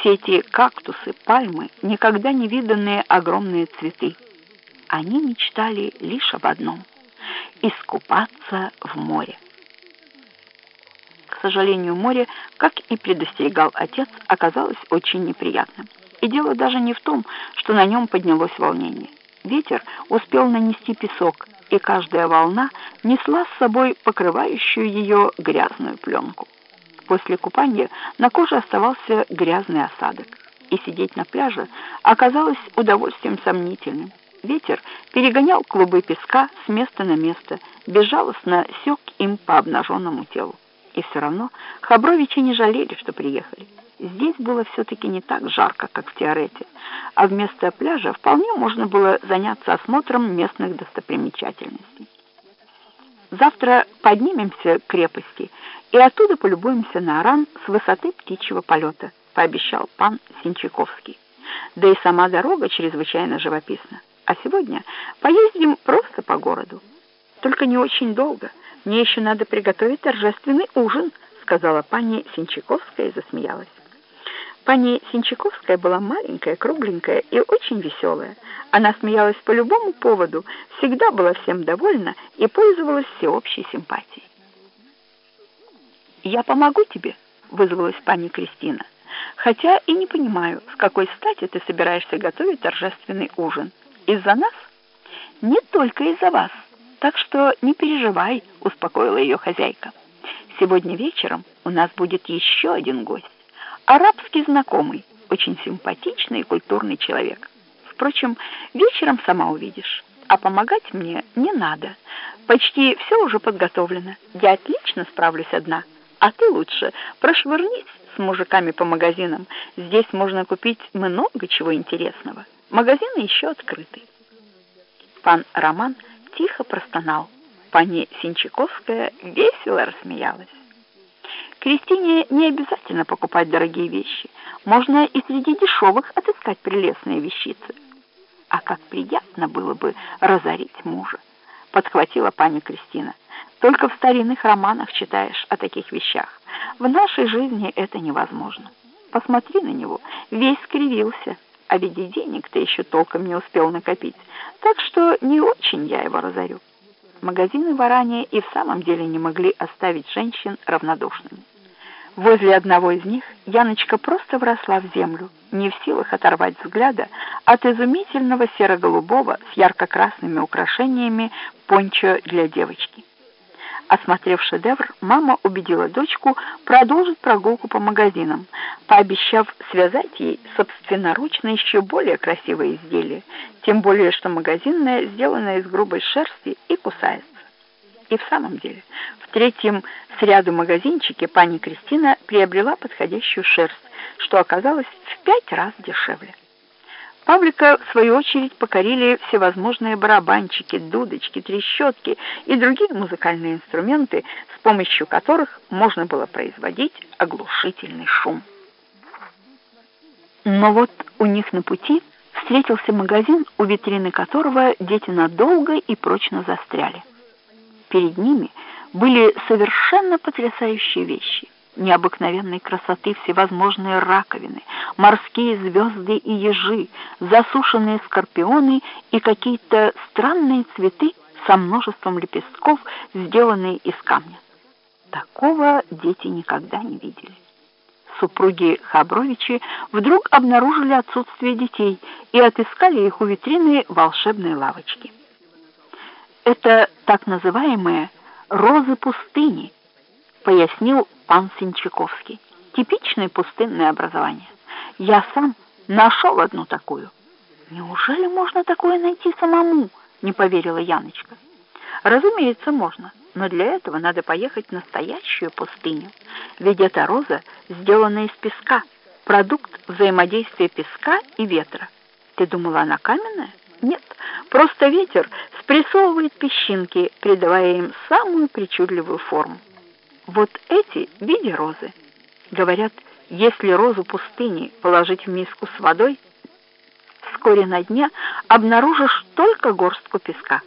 все эти кактусы, пальмы, никогда не виданные огромные цветы. Они мечтали лишь об одном — искупаться в море. К сожалению, море, как и предостерегал отец, оказалось очень неприятным. И дело даже не в том, что на нем поднялось волнение. Ветер успел нанести песок, и каждая волна несла с собой покрывающую ее грязную пленку. После купания на коже оставался грязный осадок, и сидеть на пляже оказалось удовольствием сомнительным. Ветер перегонял клубы песка с места на место, безжалостно сек им по обнаженному телу. И все равно Хабровичи не жалели, что приехали. Здесь было все-таки не так жарко, как в Тиарете, а вместо пляжа вполне можно было заняться осмотром местных достопримечательностей. Завтра поднимемся к крепости и оттуда полюбуемся на Аран с высоты птичьего полета, пообещал пан Синчаковский. Да и сама дорога чрезвычайно живописна. А сегодня поездим просто по городу. Только не очень долго. Мне еще надо приготовить торжественный ужин, сказала пани Синчаковская и засмеялась. Пани Синчаковская была маленькая, кругленькая и очень веселая. Она смеялась по любому поводу, всегда была всем довольна и пользовалась всеобщей симпатией. «Я помогу тебе», — вызвалась пани Кристина, «хотя и не понимаю, с какой стати ты собираешься готовить торжественный ужин. Из-за нас?» «Не только из-за вас, так что не переживай», — успокоила ее хозяйка. «Сегодня вечером у нас будет еще один гость арабский знакомый, очень симпатичный и культурный человек. Впрочем, вечером сама увидишь. А помогать мне не надо. Почти все уже подготовлено. Я отлично справлюсь одна. А ты лучше прошвырнись с мужиками по магазинам. Здесь можно купить много чего интересного. Магазины еще открыты. Пан Роман тихо простонал. Пани Синчаковская весело рассмеялась. Кристине не обязательно покупать дорогие вещи. Можно и среди дешевых отыскать прелестные вещицы. А как приятно было бы разорить мужа, подхватила пани Кристина. Только в старинных романах читаешь о таких вещах. В нашей жизни это невозможно. Посмотри на него, весь скривился, а ведь и денег-то еще толком не успел накопить. Так что не очень я его разорю. Магазины в Аране и в самом деле не могли оставить женщин равнодушными. Возле одного из них Яночка просто вросла в землю, не в силах оторвать взгляда от изумительного серо-голубого с ярко-красными украшениями пончо для девочки. Осмотрев шедевр, мама убедила дочку продолжить прогулку по магазинам, пообещав связать ей собственноручно еще более красивое изделие, тем более что магазинное сделано из грубой шерсти и кусается. И в самом деле, в третьем с ряду магазинчике пани Кристина приобрела подходящую шерсть, что оказалось в пять раз дешевле. Павлика, в свою очередь, покорили всевозможные барабанчики, дудочки, трещотки и другие музыкальные инструменты, с помощью которых можно было производить оглушительный шум. Но вот у них на пути встретился магазин, у витрины которого дети надолго и прочно застряли. Перед ними были совершенно потрясающие вещи. Необыкновенной красоты всевозможные раковины, морские звезды и ежи, засушенные скорпионы и какие-то странные цветы со множеством лепестков, сделанные из камня. Такого дети никогда не видели. Супруги Хабровичи вдруг обнаружили отсутствие детей и отыскали их у витрины волшебной лавочки. Это так называемые розы пустыни, пояснил пан Синчаковский. Типичное пустынное образование. Я сам нашел одну такую. Неужели можно такое найти самому? Не поверила Яночка. Разумеется, можно, но для этого надо поехать в настоящую пустыню. Ведь эта роза сделана из песка, продукт взаимодействия песка и ветра. Ты думала, она каменная? Нет, просто ветер спрессовывает песчинки, придавая им самую причудливую форму. Вот эти в виде розы. Говорят, если розу пустыни положить в миску с водой, вскоре на дне обнаружишь только горстку песка.